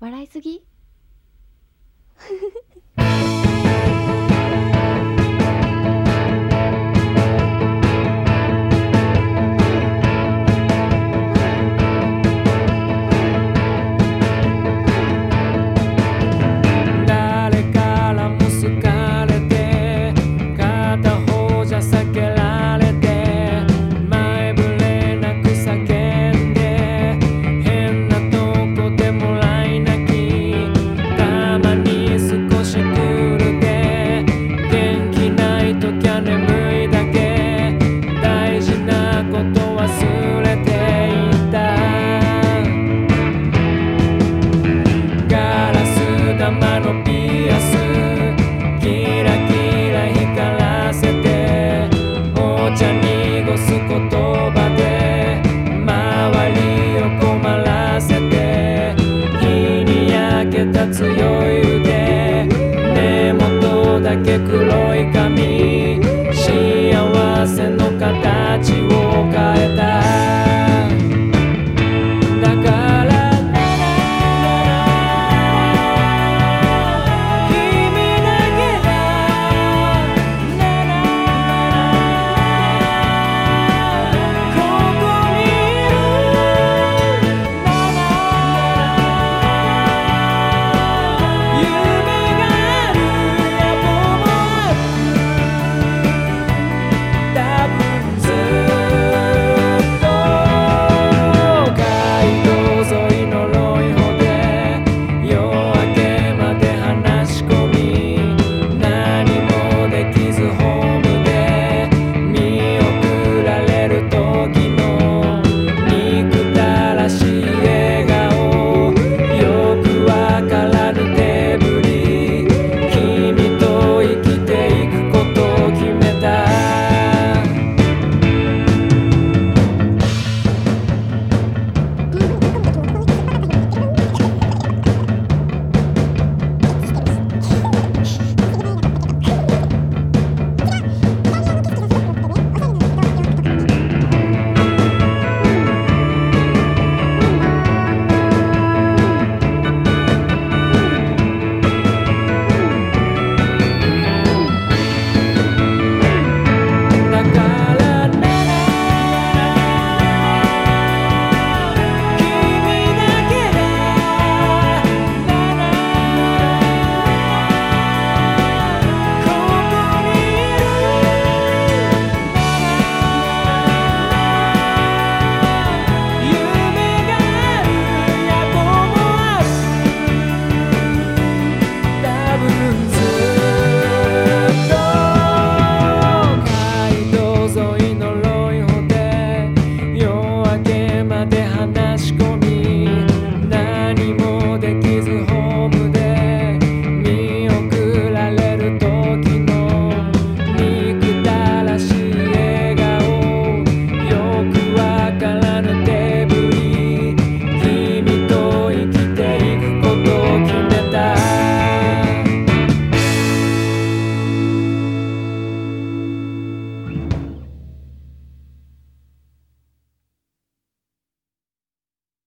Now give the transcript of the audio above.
笑いすぎ？